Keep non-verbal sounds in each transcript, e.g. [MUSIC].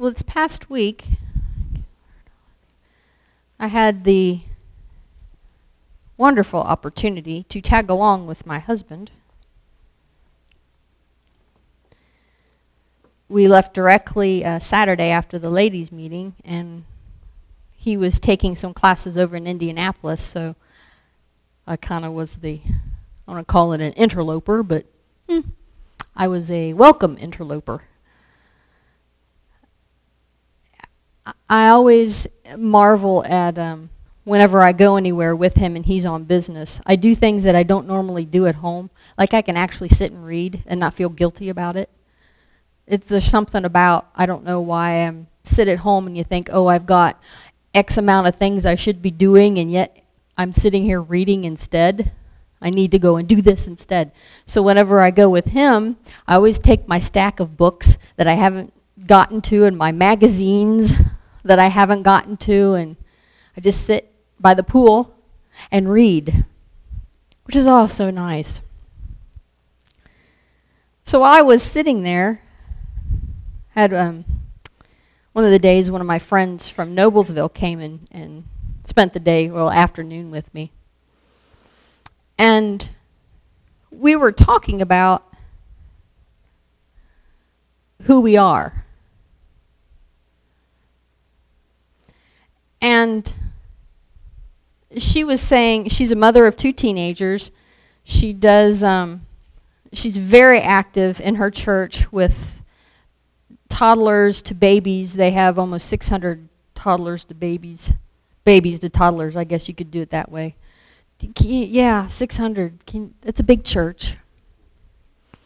well, this past week, I had the wonderful opportunity to tag along with my husband. We left directly uh, Saturday after the ladies' meeting, and he was taking some classes over in Indianapolis, so I kind of was the, I want to call it an interloper, but hmm, I was a welcome interloper. I always marvel at um, whenever I go anywhere with him and he's on business. I do things that I don't normally do at home. Like I can actually sit and read and not feel guilty about it. It's there's something about I don't know why I'm sit at home and you think, "Oh, I've got X amount of things I should be doing and yet I'm sitting here reading instead. I need to go and do this instead." So whenever I go with him, I always take my stack of books that I haven't gotten to and my magazines that I haven't gotten to and I just sit by the pool and read, which is also nice. So I was sitting there, had um, one of the days one of my friends from Noblesville came in and spent the day, well, afternoon with me. And we were talking about who we are. And she was saying she's a mother of two teenagers. She does, um, she's very active in her church with toddlers to babies. They have almost 600 toddlers to babies. Babies to toddlers, I guess you could do it that way. Yeah, 600. Can, it's a big church.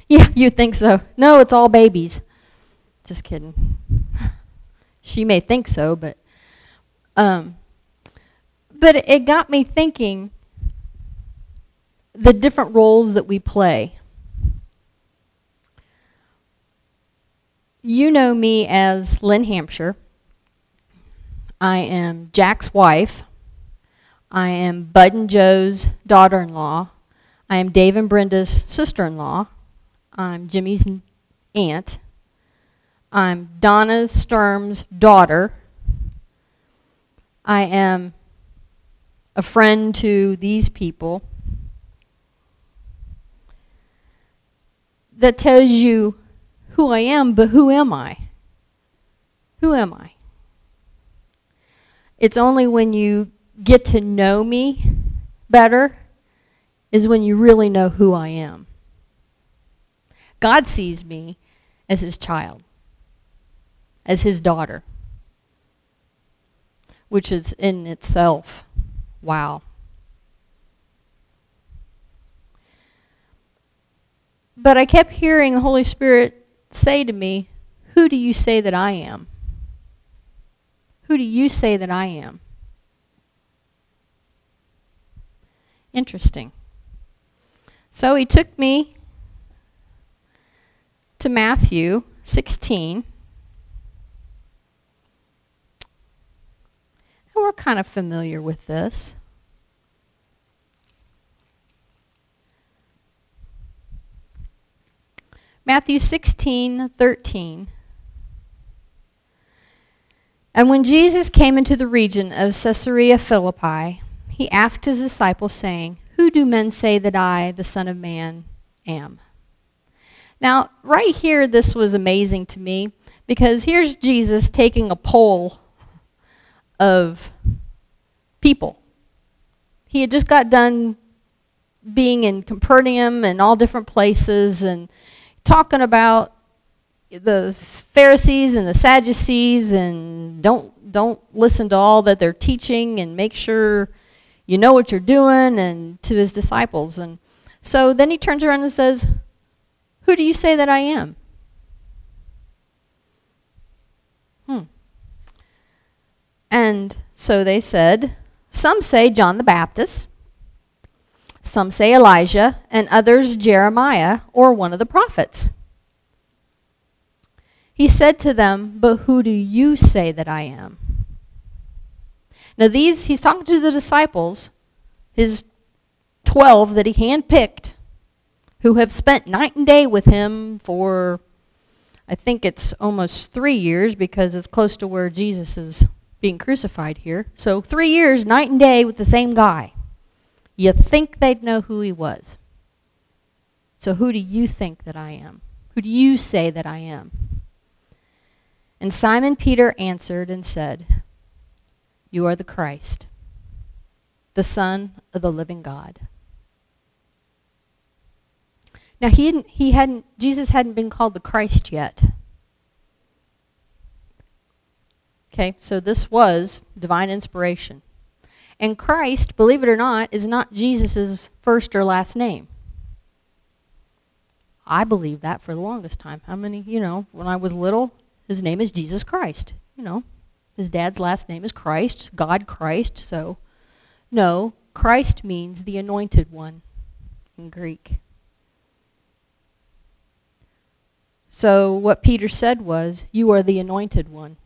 Yeah, you think so. No, it's all babies. Just kidding. [LAUGHS] she may think so, but um, but it got me thinking the different roles that we play. You know me as Lynn Hampshire. I am Jack's wife. I am Bud and Joe's daughter-in-law. I am Dave and Brenda's sister-in-law. I'm Jimmy's aunt. I'm Donna Sturm's daughter. I am a friend to these people. That tells you who I am, but who am I? Who am I? It's only when you get to know me better is when you really know who I am. God sees me as his child, as his daughter which is in itself, wow. But I kept hearing the Holy Spirit say to me, who do you say that I am? Who do you say that I am? Interesting. So he took me to Matthew 16. And we're kind of familiar with this. Matthew 16, 13. And when Jesus came into the region of Caesarea Philippi, he asked his disciples, saying, Who do men say that I, the Son of Man, am? Now, right here, this was amazing to me, because here's Jesus taking a poll of people. He had just got done being in Capernaum and all different places and talking about the Pharisees and the Sadducees and don't don't listen to all that they're teaching and make sure you know what you're doing and to his disciples and so then he turns around and says who do you say that I am And so they said, some say John the Baptist, some say Elijah, and others Jeremiah or one of the prophets. He said to them, but who do you say that I am? Now these, he's talking to the disciples, his 12 that he handpicked, who have spent night and day with him for I think it's almost three years because it's close to where Jesus is being crucified here. So three years, night and day, with the same guy. You think they'd know who he was. So who do you think that I am? Who do you say that I am? And Simon Peter answered and said, You are the Christ, the Son of the living God. Now he hadn't, he hadn't Jesus hadn't been called the Christ yet. Okay, so this was divine inspiration. And Christ, believe it or not, is not Jesus' first or last name. I believed that for the longest time. How many, you know, when I was little, his name is Jesus Christ. You know, his dad's last name is Christ, God Christ. So, no, Christ means the anointed one in Greek. So what Peter said was, you are the anointed one.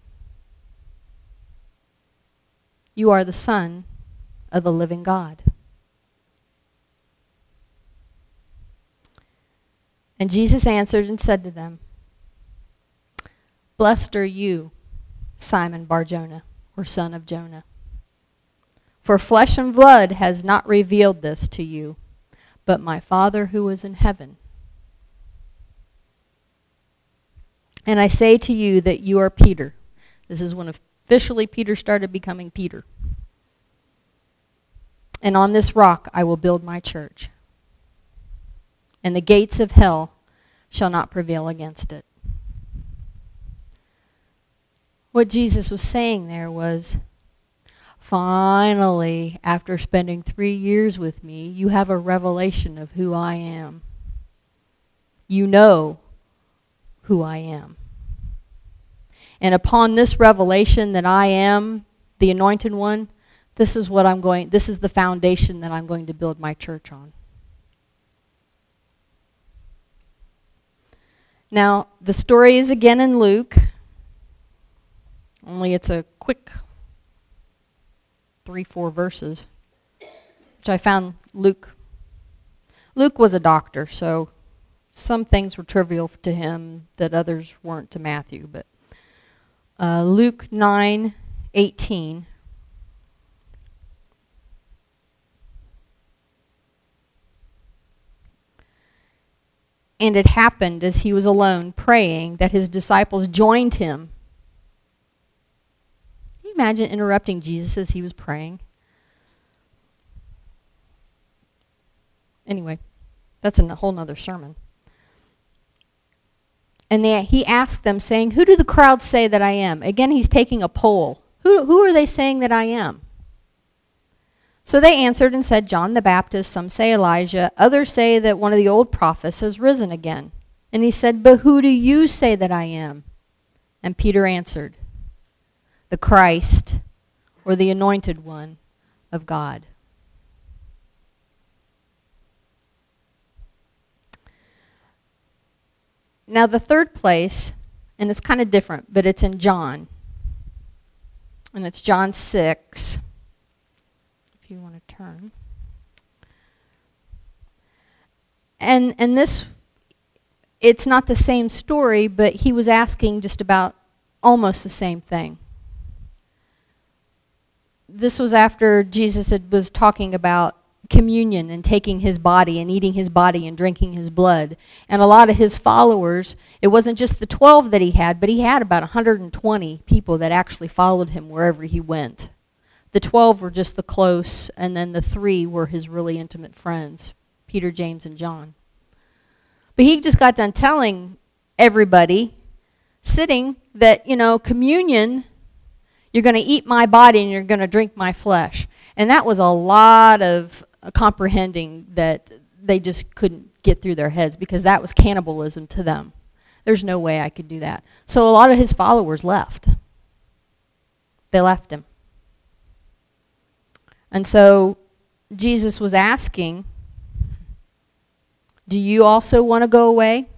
You are the son of the living God. And Jesus answered and said to them, Blessed are you, Simon Barjona, or son of Jonah. For flesh and blood has not revealed this to you, but my Father who is in heaven. And I say to you that you are Peter. This is when officially Peter started becoming Peter. And on this rock I will build my church. And the gates of hell shall not prevail against it. What Jesus was saying there was, finally, after spending three years with me, you have a revelation of who I am. You know who I am. And upon this revelation that I am the anointed one, this is what I'm going, this is the foundation that I'm going to build my church on. Now, the story is again in Luke. Only it's a quick three, four verses, which I found Luke. Luke was a doctor, so some things were trivial to him that others weren't to Matthew. But uh, Luke 9, 18. And it happened as he was alone praying that his disciples joined him you imagine interrupting Jesus as he was praying? Anyway, that's a whole nother sermon. And they, he asked them, saying, Who do the crowd say that I am? Again, he's taking a poll. Who, who are they saying that I am? So they answered and said, John the Baptist, some say Elijah, others say that one of the old prophets has risen again. And he said, But who do you say that I am? And Peter answered, the Christ or the anointed one of God. Now the third place, and it's kind of different, but it's in John. And it's John 6, if you want to turn. And, and this, it's not the same story, but he was asking just about almost the same thing this was after Jesus had, was talking about communion and taking his body and eating his body and drinking his blood. And a lot of his followers, it wasn't just the 12 that he had, but he had about 120 people that actually followed him wherever he went. The 12 were just the close, and then the three were his really intimate friends, Peter, James, and John. But he just got done telling everybody sitting that, you know, communion you're going to eat my body and you're going to drink my flesh. And that was a lot of uh, comprehending that they just couldn't get through their heads because that was cannibalism to them. There's no way I could do that. So a lot of his followers left. They left him. And so Jesus was asking, do you also want to go away?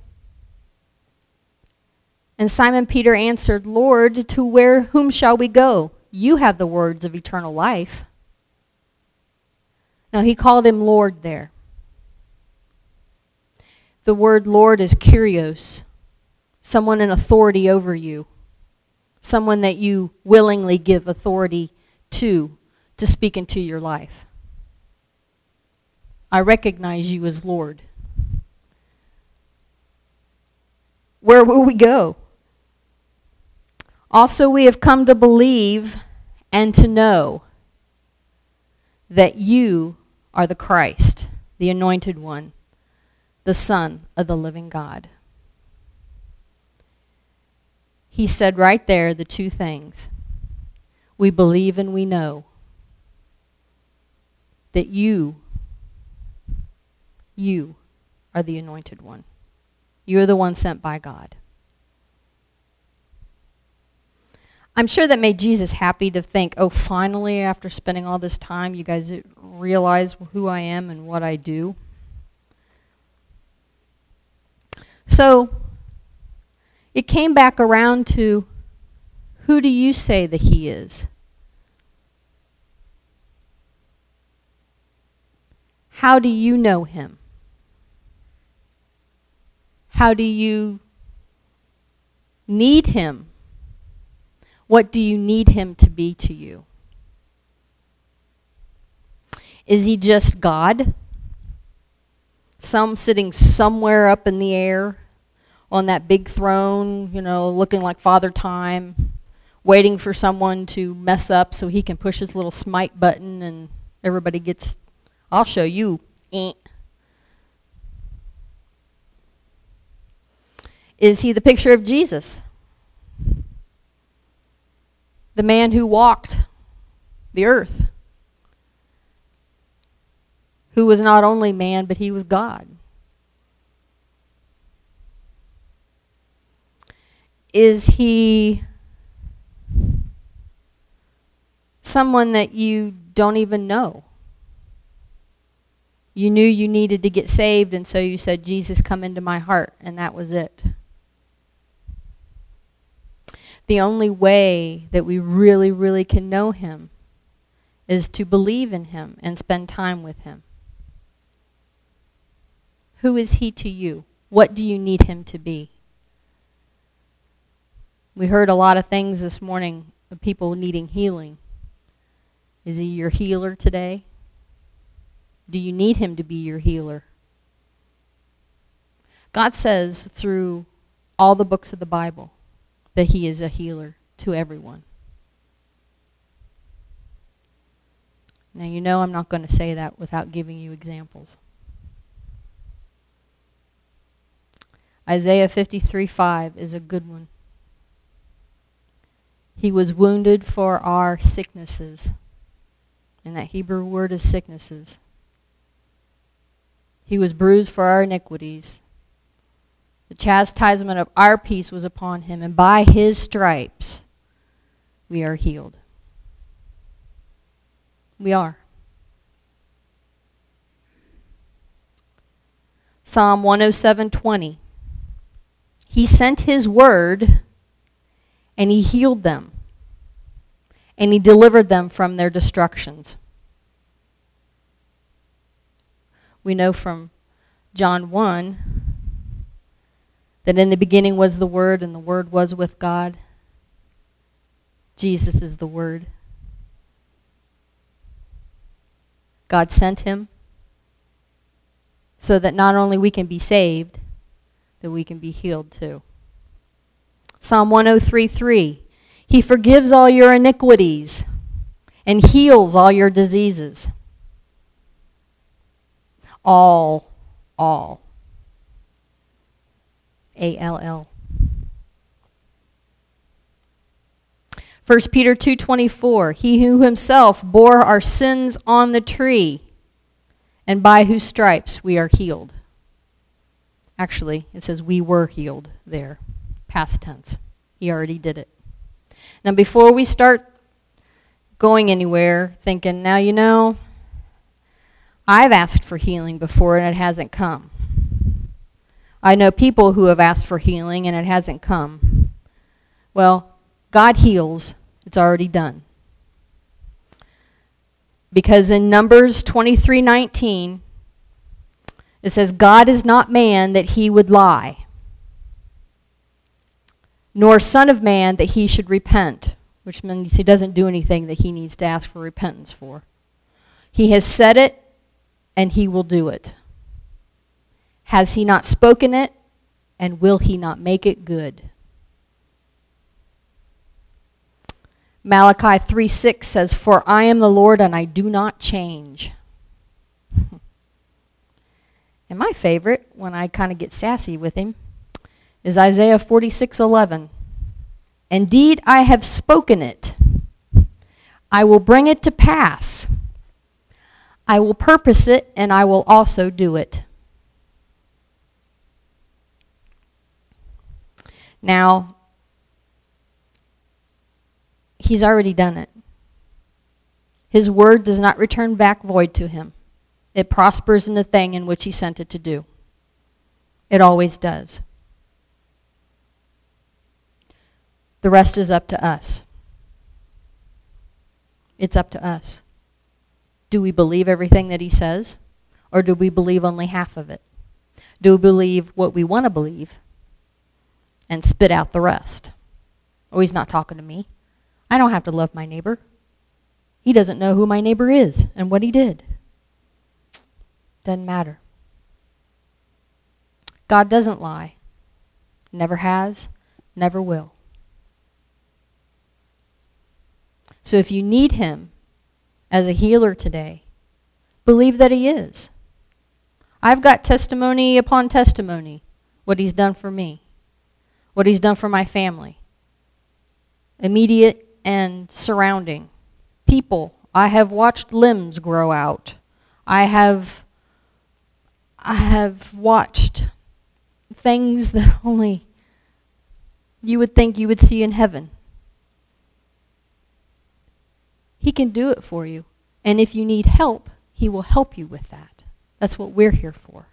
And Simon Peter answered, Lord, to where, whom shall we go? You have the words of eternal life. Now he called him Lord there. The word Lord is kurios. someone in authority over you, someone that you willingly give authority to, to speak into your life. I recognize you as Lord. Where will we go? Also, we have come to believe and to know that you are the Christ, the anointed one, the Son of the living God. He said right there the two things. We believe and we know that you, you are the anointed one. You're the one sent by God. I'm sure that made Jesus happy to think, oh, finally, after spending all this time, you guys realize who I am and what I do. So it came back around to who do you say that he is? How do you know him? How do you need him? What do you need him to be to you? Is he just God? Some sitting somewhere up in the air on that big throne, you know, looking like Father Time, waiting for someone to mess up so he can push his little smite button and everybody gets, I'll show you. Eh. Is he the picture of Jesus? The man who walked the earth, who was not only man, but he was God. Is he someone that you don't even know? You knew you needed to get saved, and so you said, Jesus, come into my heart, and that was it the only way that we really, really can know him is to believe in him and spend time with him. Who is he to you? What do you need him to be? We heard a lot of things this morning of people needing healing. Is he your healer today? Do you need him to be your healer? God says through all the books of the Bible that he is a healer to everyone. Now, you know I'm not going to say that without giving you examples. Isaiah 53:5 is a good one. He was wounded for our sicknesses. And that Hebrew word is sicknesses. He was bruised for our iniquities. The chastisement of our peace was upon him, and by his stripes we are healed. We are. Psalm 107:20. He sent his word and he healed them. And he delivered them from their destructions. We know from John 1 that in the beginning was the Word, and the Word was with God. Jesus is the Word. God sent him so that not only we can be saved, that we can be healed too. Psalm 103.3, He forgives all your iniquities and heals all your diseases. All, all. A-L-L. 1 Peter 2.24, He who himself bore our sins on the tree, and by whose stripes we are healed. Actually, it says we were healed there, past tense. He already did it. Now, before we start going anywhere, thinking, now you know, I've asked for healing before and it hasn't come. I know people who have asked for healing and it hasn't come. Well, God heals. It's already done. Because in Numbers 23:19 it says God is not man that he would lie. nor son of man that he should repent, which means he doesn't do anything that he needs to ask for repentance for. He has said it, and he will do it. Has he not spoken it, and will he not make it good? Malachi 3:6 says, "For I am the Lord and I do not change." [LAUGHS] and my favorite, when I kind of get sassy with him, is Isaiah 46:11. Indeed, I have spoken it. I will bring it to pass. I will purpose it and I will also do it. Now, he's already done it. His word does not return back void to him. It prospers in the thing in which he sent it to do. It always does. The rest is up to us. It's up to us. Do we believe everything that he says? Or do we believe only half of it? Do we believe what we want to believe and spit out the rest? Oh, he's not talking to me. I don't have to love my neighbor. He doesn't know who my neighbor is and what he did. Doesn't matter. God doesn't lie. Never has, never will. So if you need him as a healer today, believe that he is. I've got testimony upon testimony what he's done for me, what he's done for my family, immediate and surrounding. People, I have watched limbs grow out. I have I have watched things that [LAUGHS] only you would think you would see in heaven. He can do it for you. And if you need help, he will help you with that. That's what we're here for.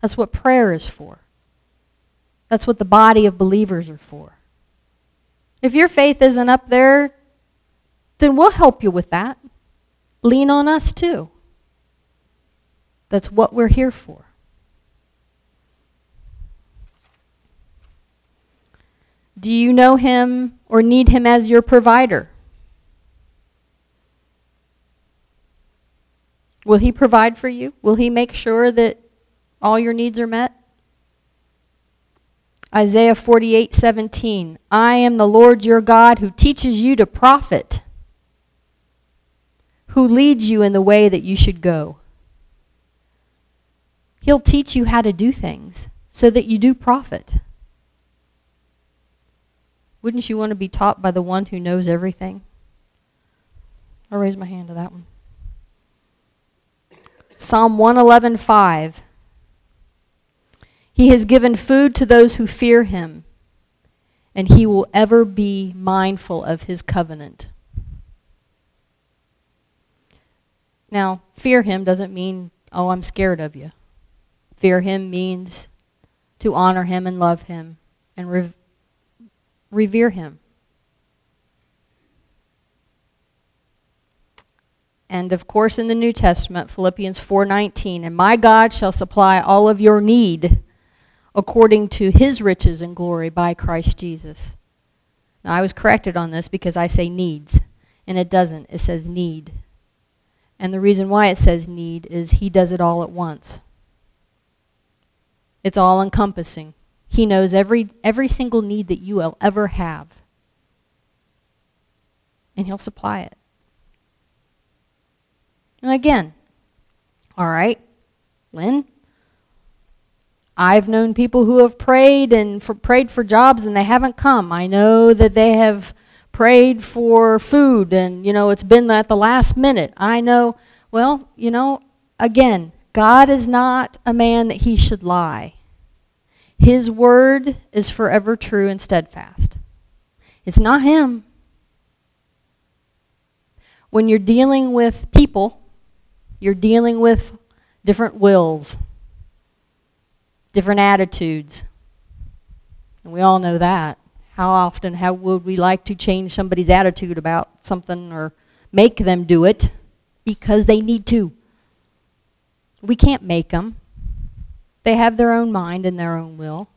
That's what prayer is for. That's what the body of believers are for. If your faith isn't up there, then we'll help you with that. Lean on us too. That's what we're here for. Do you know him or need him as your provider? Will he provide for you? Will he make sure that all your needs are met? Isaiah 48, 17. I am the Lord your God who teaches you to profit, who leads you in the way that you should go. He'll teach you how to do things so that you do profit. Wouldn't you want to be taught by the one who knows everything? I'll raise my hand to that one. Psalm 111.5. He has given food to those who fear him, and he will ever be mindful of his covenant. Now, fear him doesn't mean, oh, I'm scared of you. Fear him means to honor him and love him and re revere him. And of course in the New Testament, Philippians 4:19, and my God shall supply all of your need according to his riches and glory by Christ Jesus. Now I was corrected on this because I say needs, and it doesn't. It says need. And the reason why it says need is he does it all at once. It's all encompassing. He knows every every single need that you will ever have. And he'll supply it. And again, all right, Lynn, I've known people who have prayed and for, prayed for jobs and they haven't come. I know that they have prayed for food and, you know, it's been at the last minute. I know, well, you know, again, God is not a man that he should lie. His word is forever true and steadfast. It's not him. When you're dealing with people, you're dealing with different wills, different attitudes. And we all know that. How often how would we like to change somebody's attitude about something or make them do it because they need to? We can't make them. They have their own mind and their own will.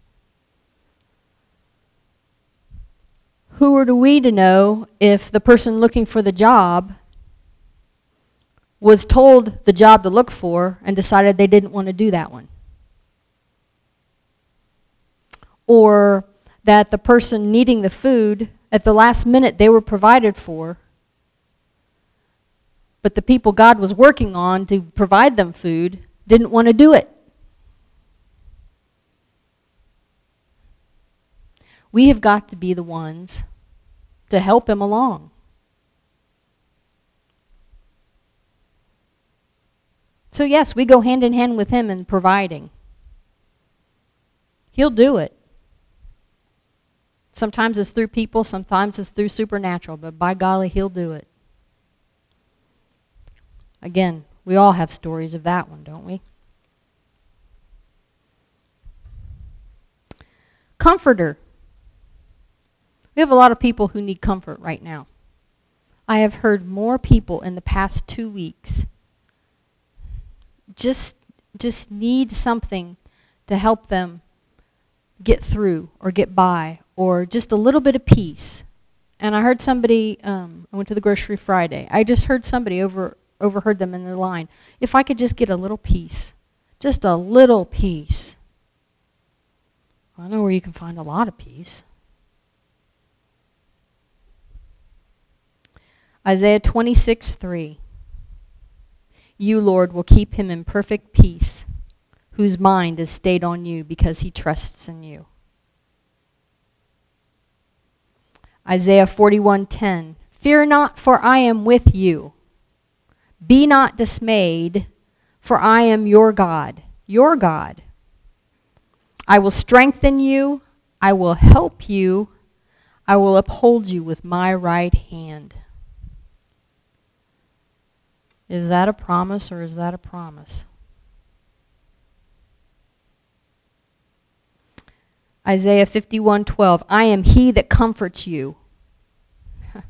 who are we to know if the person looking for the job was told the job to look for and decided they didn't want to do that one? Or that the person needing the food at the last minute they were provided for, but the people God was working on to provide them food didn't want to do it. We have got to be the ones to help him along. So, yes, we go hand in hand with him in providing. He'll do it. Sometimes it's through people, sometimes it's through supernatural, but by golly, he'll do it. Again, we all have stories of that one, don't we? Comforter. We have a lot of people who need comfort right now. I have heard more people in the past two weeks just, just need something to help them get through or get by or just a little bit of peace. And I heard somebody, um, I went to the grocery Friday. I just heard somebody over, overheard them in the line. If I could just get a little peace, just a little peace. I know where you can find a lot of peace. Isaiah 26, 3. You, Lord, will keep him in perfect peace, whose mind is stayed on you because he trusts in you. Isaiah 41:10 Fear not for I am with you. Be not dismayed for I am your God, your God. I will strengthen you, I will help you, I will uphold you with my right hand. Is that a promise or is that a promise? Isaiah 51:12 I am he that comforts you. [LAUGHS]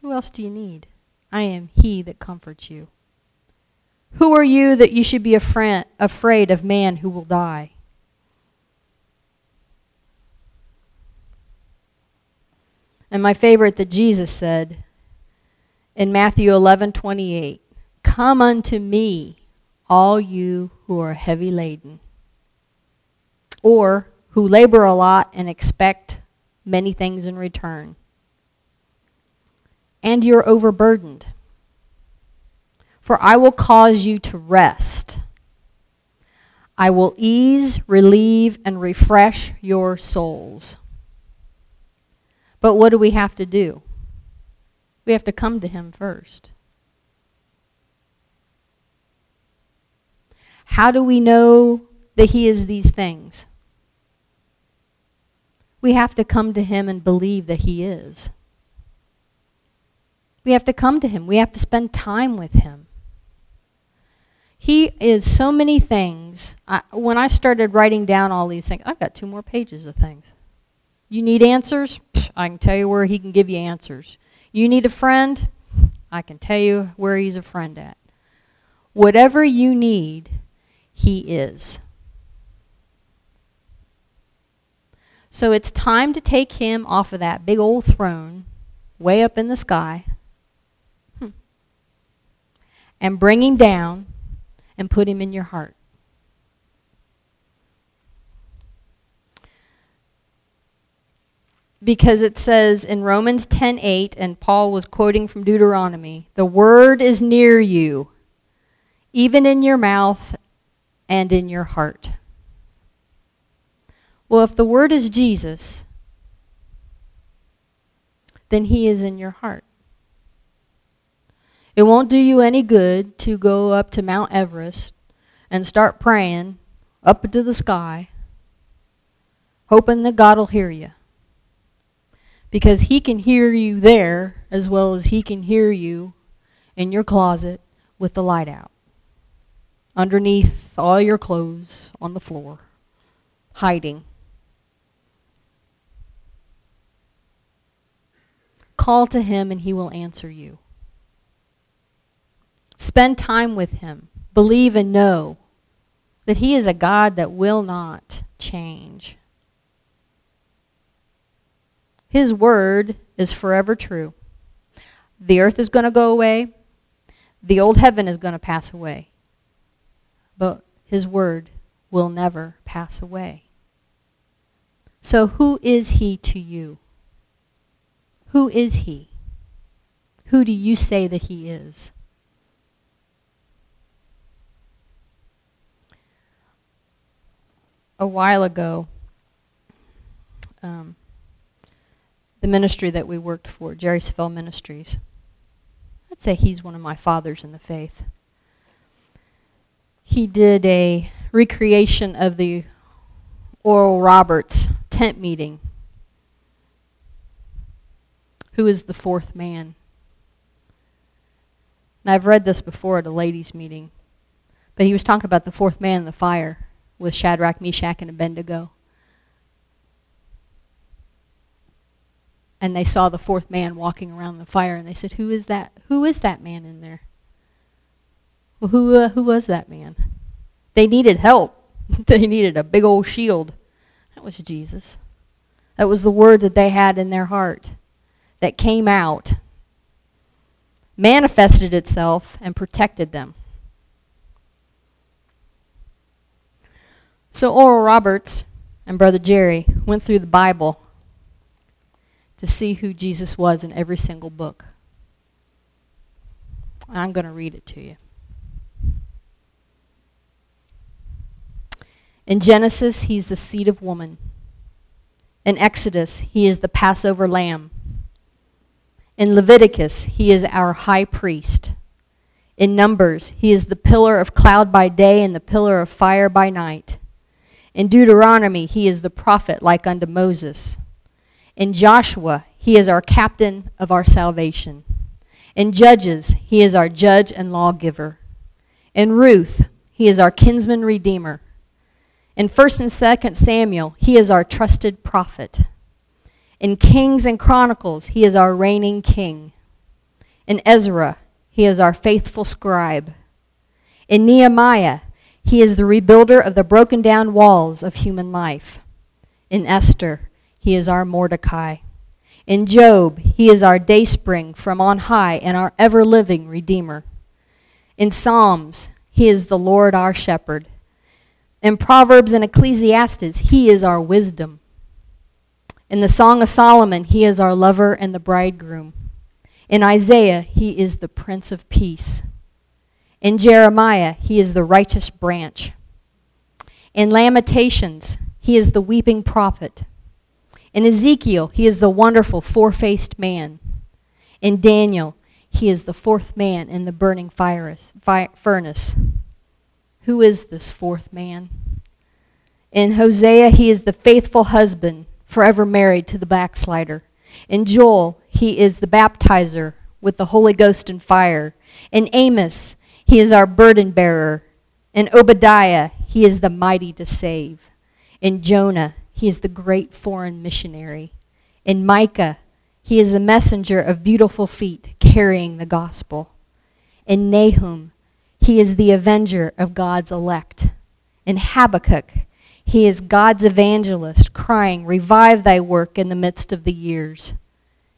Who else do you need? I am he that comforts you. Who are you that you should be afraid of man who will die? And my favorite that Jesus said, in Matthew 11:28, Come unto me, all you who are heavy laden, or who labor a lot and expect many things in return. And you're overburdened. For I will cause you to rest. I will ease, relieve, and refresh your souls. But what do we have to do? We have to come to him first. How do we know that he is these things? We have to come to him and believe that he is. We have to come to him. We have to spend time with him. He is so many things. I, when I started writing down all these things, I've got two more pages of things. You need answers? I can tell you where he can give you answers. You need a friend? I can tell you where he's a friend at. Whatever you need, he is. So it's time to take him off of that big old throne way up in the sky hmm, and bring him down and put him in your heart. because it says in Romans 10:8 and Paul was quoting from Deuteronomy, the word is near you, even in your mouth and in your heart. Well, if the word is Jesus, then he is in your heart. It won't do you any good to go up to Mount Everest and start praying up into the sky, hoping that God will hear you because he can hear you there as well as he can hear you in your closet with the light out. Underneath all your clothes on the floor, hiding. Call to him and he will answer you. Spend time with him. Believe and know that he is a God that will not change. His word is forever true. The earth is going to go away. The old heaven is going to pass away. But his word will never pass away. So who is he to you? Who is he? Who do you say that he is? A while ago, um, the ministry that we worked for, Jerry Savelle Ministries, I'd say he's one of my fathers in the faith. He did a recreation of the Oral Roberts tent meeting. Who is the fourth man? And I've read this before at a ladies' meeting. But he was talking about the fourth man in the fire with Shadrach, Meshach, and Abednego. and they saw the fourth man walking around the fire and they said who is that who is that man in there well who uh, who was that man they needed help [LAUGHS] they needed a big old shield that was jesus that was the word that they had in their heart that came out manifested itself and protected them so oral roberts and brother jerry went through the bible to see who Jesus was in every single book. I'm going to read it to you. In Genesis, he's the seed of woman. In Exodus, he is the Passover lamb. In Leviticus, he is our high priest. In Numbers, he is the pillar of cloud by day and the pillar of fire by night. In Deuteronomy, he is the prophet like unto Moses. In Joshua, he is our captain of our salvation. In Judges, he is our judge and lawgiver. In Ruth, he is our kinsman redeemer. In 1st and 2nd Samuel, he is our trusted prophet. In Kings and Chronicles, he is our reigning king. In Ezra, he is our faithful scribe. In Nehemiah, he is the rebuilder of the broken down walls of human life. In Esther, he is our Mordecai. In Job, he is our dayspring from on high and our ever-living Redeemer. In Psalms, he is the Lord our shepherd. In Proverbs and Ecclesiastes, he is our wisdom. In the Song of Solomon, he is our lover and the bridegroom. In Isaiah, he is the Prince of Peace. In Jeremiah, he is the righteous branch. In Lamentations, he is the weeping prophet. In Ezekiel, he is the wonderful four-faced man. In Daniel, he is the fourth man in the burning furnace. Who is this fourth man? In Hosea, he is the faithful husband, forever married to the backslider. In Joel, he is the baptizer with the Holy Ghost and fire. In Amos, he is our burden bearer. In Obadiah, he is the mighty to save. In Jonah, he is the great foreign missionary. In Micah, he is the messenger of beautiful feet carrying the gospel. In Nahum, he is the avenger of God's elect. In Habakkuk, he is God's evangelist crying, Revive thy work in the midst of the years.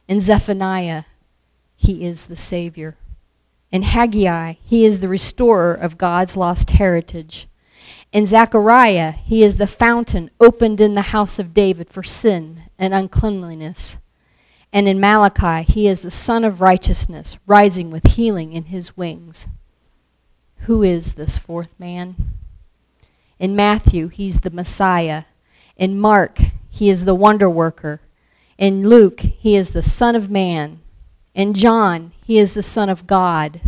In Zephaniah, he is the Savior. In Haggai, he is the restorer of God's lost heritage. In Zechariah, he is the fountain opened in the house of David for sin and uncleanliness. And in Malachi, he is the Sun of righteousness, rising with healing in his wings. Who is this fourth man? In Matthew, he's the Messiah. In Mark, he is the wonder worker. In Luke, he is the Son of Man. In John, he is the Son of God.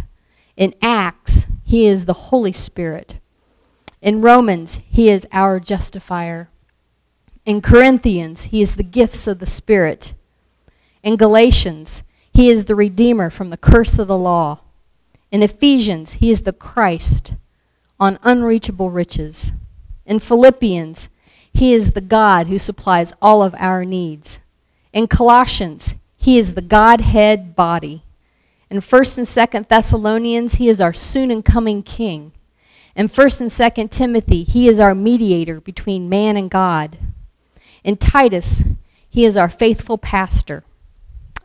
In Acts, he is the Holy Spirit. In Romans, he is our justifier. In Corinthians, he is the gifts of the Spirit. In Galatians, he is the Redeemer from the curse of the law. In Ephesians, he is the Christ on unreachable riches. In Philippians, he is the God who supplies all of our needs. In Colossians, he is the Godhead body. In 1st and 2nd Thessalonians, he is our soon and coming King. In 1st and 2nd Timothy, he is our mediator between man and God. In Titus, he is our faithful pastor.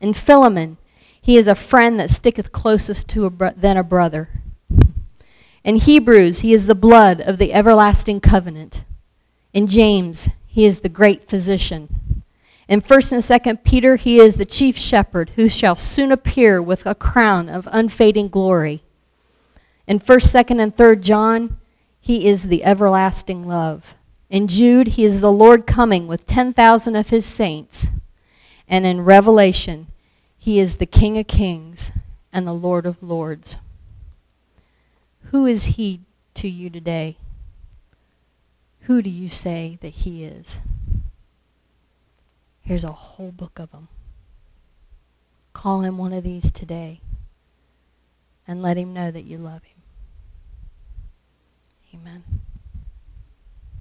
In Philemon, he is a friend that sticketh closest to a than a brother. In Hebrews, he is the blood of the everlasting covenant. In James, he is the great physician. In 1st and 2nd Peter, he is the chief shepherd who shall soon appear with a crown of unfading glory. In 1st, 2nd, and 3rd John, he is the everlasting love. In Jude, he is the Lord coming with 10,000 of his saints. And in Revelation, he is the King of kings and the Lord of lords. Who is he to you today? Who do you say that he is? Here's a whole book of them. Call him one of these today and let him know that you love him. Amen.